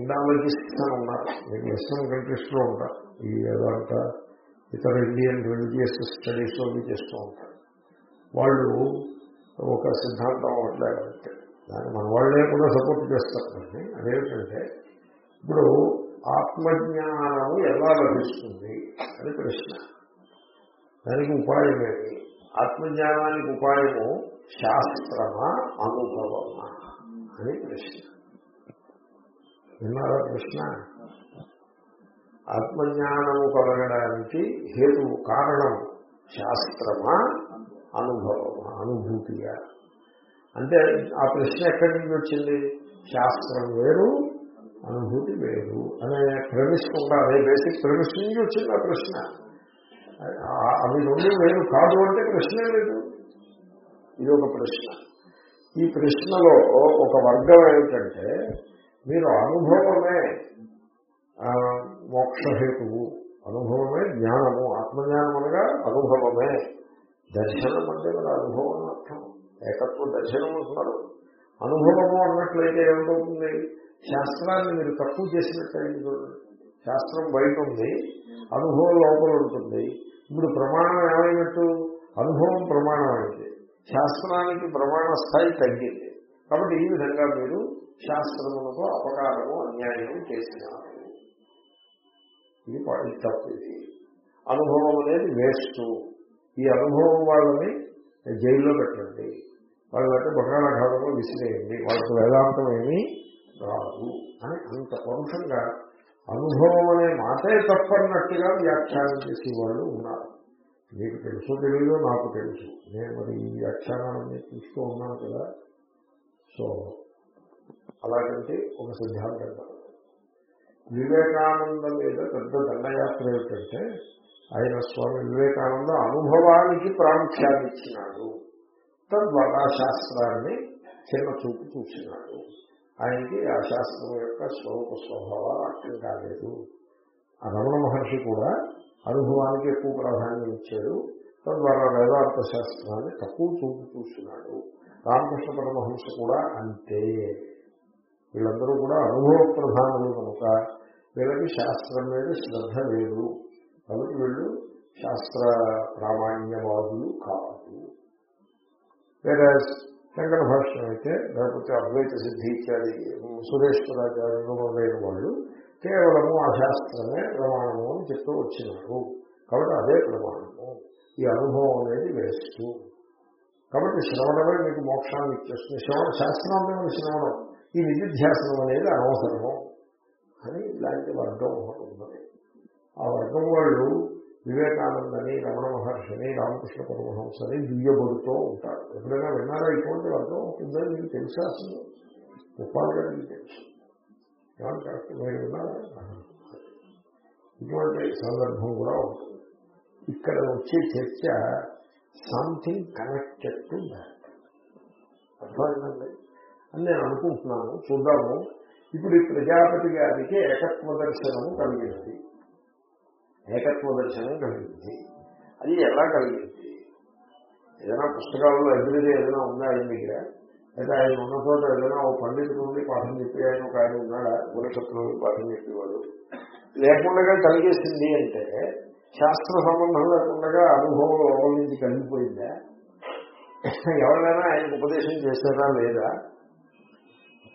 ఇండాలజిస్ట్ అని ఉన్నారు. మీకు వెస్టర్న్ కంట్రీస్లో ఉంటారు ఈ వేదాంత ఇతర ఇండియన్ రిలీజియస్ స్టడీస్లో అవి చేస్తూ ఉంటారు వాళ్ళు ఒక సిద్ధాంతం అవట్లేదంటే దాన్ని మన వాళ్ళే కూడా సపోర్ట్ చేస్తారు. దాన్ని అదేమిటంటే ఇప్పుడు ఆత్మజ్ఞానము ఎలా లభిస్తుంది అని ప్రశ్న. దానికి ఉపాయం ఏమి ఆత్మజ్ఞానానికి ఉపాయము శాస్త్రమా అనుభవమా అని ప్రశ్న. విన్నారా ప్రశ్న? ఆత్మజ్ఞానము కలగడానికి హేతువు కారణం శాస్త్రమా అనుభవమా అనుభూతియా? అంటే ఆ ప్రశ్న ఎక్కడి నుంచి వచ్చింది? శాస్త్రం వేరు అనుభూతి వేరు అనే ప్రమిస్ ఉండాలి బేసిక్ ప్రమిస్ నుంచి వచ్చింది ఆ ప్రశ్న. అవి రెండు వేరు కాదు అంటే ప్రశ్నే లేదు. ఇది ఒక ప్రశ్న. ఈ ప్రశ్నలో ఒక వర్గం ఏమిటంటే మీరు అనుభవమే మోక్షహేతువు. అనుభవమే జ్ఞానము. ఆత్మజ్ఞానం అనగా అనుభవమే. దర్శనం అంటే మన అనుభవం అర్థం. ఏకత్వ దర్శనం అంటున్నారు. అనుభవము అన్నట్లయితే ఏమిటవుతుంది? శాస్త్రాన్ని మీరు తక్కువ చేసినట్లయితే చూడండి. శాస్త్రం బయట ఉంది. అనుభవం లోపల ఉంటుంది. ఇప్పుడు ప్రమాణం ఏమైనట్టు? అనుభవం శాస్త్రానికి ప్రమాణ స్థాయి తగ్గింది. కాబట్టి ఈ విధంగా మీరు శాస్త్రములకు అపకారము అన్యాయము చేసినారు. ఇది ప- ఇది అనుభవం అనేది వేస్ట్. ఈ అనుభవం వాళ్ళని జైల్లో పెట్టండి. వాళ్ళంటే బకాళాఘాతంలో విసిరేయండి. వాళ్ళకి వేదాంతం ఏమీ రాదు అని అంత పరుషంగా అనుభవం అనే మాటే తప్పన్నట్టుగా వ్యాఖ్యానం చేసే వాళ్ళు ఉన్నారు. మీకు తెలుసో తెలియదో నాకు తెలుసు. నేను మరి ఈ వ్యాఖ్యానాన్ని చూస్తూ ఉన్నాను కదా. సో అలాగంటే ఒక సిద్ధాంతం వివేకానంద మీద పెద్ద దండయాత్ర ఏమిటంటే ఆయన స్వామి వివేకానంద అనుభవానికి ప్రాముఖ్యాన్ని ఇచ్చినాడు తద్వారా శాస్త్రాన్ని చిన్న చూపు చూసినాడు. ఆయనకి ఆ శాస్త్రం యొక్క స్వరూప స్వభావాలు అర్థం కాలేదు. ఆ రమణ మహర్షి కూడా అనుభవానికి ఎక్కువ ప్రాధాన్యం ఇచ్చాడు తద్వారా వేదాంత శాస్త్రాన్ని తక్కువ చూపు చూసినాడు రామకృష్ణ పరమహంస కూడా అంతే. వీళ్ళందరూ కూడా అనుభవ ప్రధానము కనుక వీళ్ళకి శాస్త్రం మీద శ్రద్ధ లేదు. కాబట్టి వీళ్ళు శాస్త్ర ప్రామాణ్యవాదులు కాదు. వేరే శంకర భాష్యం అయితే లేకపోతే అద్వైత సిద్ధి ఇత్యాది సురేశ్వరాచార్యులు మొదలైన వాళ్ళు కేవలము ఆ శాస్త్రమే ప్రమాణము అని చెప్తూ వచ్చినారు. కాబట్టి అదే ప్రమాణము. ఈ అనుభవం అనేది వేస్తూ కాబట్టి శ్రవణమే మీకు మోక్షాన్ని ఇచ్చేస్తుంది. శ్రవణ శాస్త్రం అంటే శ్రవణం. ఈ నిధిధ్యాసనం అనేది అనవసరము అని ఇలాంటి వర్గం ఒకటి ఉన్నది. ఆ వర్గం వాళ్ళు వివేకానందని రమణ మహర్షిని రామకృష్ణ పరమహంసని దివ్యబడుతూ ఉంటారు. ఎప్పుడైనా విన్నారా? ఇటువంటి వర్గం ఉందని మీకు తెలుసా అసలు? ఉపాధి తెలుసు. తెలుసు మీరు ఇటువంటి సందర్భం కూడా ఉంటుంది. ఇక్కడ వచ్చే చర్చ సంథింగ్ కనెక్టెడ్ టు దాట్ అర్థమైందండి? అని నేను అనుకుంటున్నాను. చూద్దాము. ఇప్పుడు ఈ ప్రజాపతి గారికి ఏకత్వ దర్శనము కలిగింది. ఏకత్వ దర్శనం కలిగింది. అది ఎలా కలిగింది? ఏదైనా పుస్తకాల్లో ఎదురుగా ఏదైనా ఉందా ఆయన దగ్గర? అయితే ఆయన ఉన్న చోట ఏదైనా ఓ పండితుడు ఉండి పాఠం చెప్పి ఆయన ఒక ఆయన ఉన్నాడా? ఉపనిషత్తులు పాఠం చెప్పేవాడు. లేకుండా కలిగేసింది అంటే శాస్త్ర సంబంధం లేకుండా అనుభవం లోపల నుంచి కలిగిపోయిందా ఎవరైనా ఆయనకు ఉపదేశం చేశారా లేదా?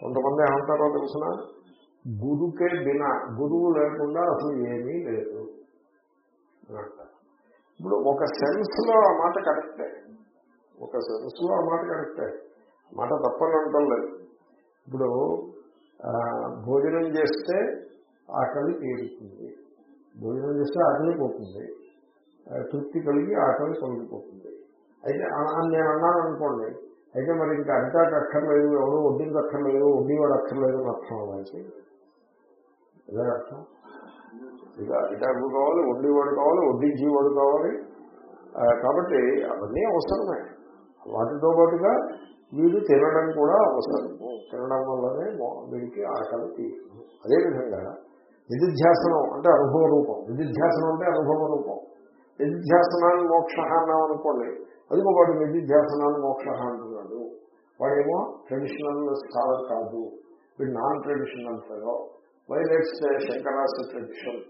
కొంతమంది ఏమంటారో తెలిసిన? గురుకే బినా గురువు లేకుండా అసలు ఏమీ లేదు ఇప్పుడు ఒక సెన్స్లో ఆ మాట కరెక్టే. ఒక సెన్స్లో ఆ మాట కరెక్టే. మాట తప్పని అంటాం లేదు. ఇప్పుడు భోజనం చేస్తే ఆకలి తీరుతుంది. భోజనం చేస్తే ఆకలి పోతుంది. తృప్తి కలిగి ఆకలి తొలగిపోతుంది. అయితే నేను అన్నాను అనుకోండి అయితే మరి ఇంకా అరిటాకు అక్కర్లేదు ఎవరు వడ్డీకి అక్కర్లేదు వడ్డీవాడు అక్కర్లేదు అని అర్థం అవ్వాలి. ఇదే అర్థం? ఇక అరిటాకు కావాలి వడ్డీవాడు కావాలి వడ్డించేవాడు కావాలి. కాబట్టి అవన్నీ అవసరమే. వాటితో పాటుగా వీడు తినడం కూడా అవసరము తినడం వల్లనే వీడికి ఆకలి తీరును అదేవిధంగా నిధిధ్యాసనం అంటే అనుభవ రూపం. నిధిధ్యాసనం అంటే అనుభవ రూపం. నిధిధ్యాసనాన్ని మోక్ష అన్నాం అనుకోండి అదిగో వాడు నిధిధ్యాసనాన్ని మోక్ష అంటున్నాడు. వాడేమో ట్రెడిషనల్ స్కాలర్ కాదు. వీడు non traditional fellow violates Shankara's tradition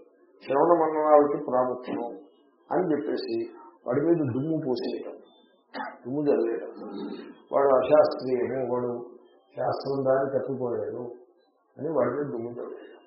శ్రవణ మండలాలకి ప్రాముఖ్యం అని చెప్పేసి వాడి మీద దుమ్ము పోసేయటం. దుమ్ము జరగలేడు వాడు అశాస్త్రీయము వాడు శాస్త్రం దాన్ని తప్పిపోయాడు అని వాడిని దుమ్ము జరగలేడు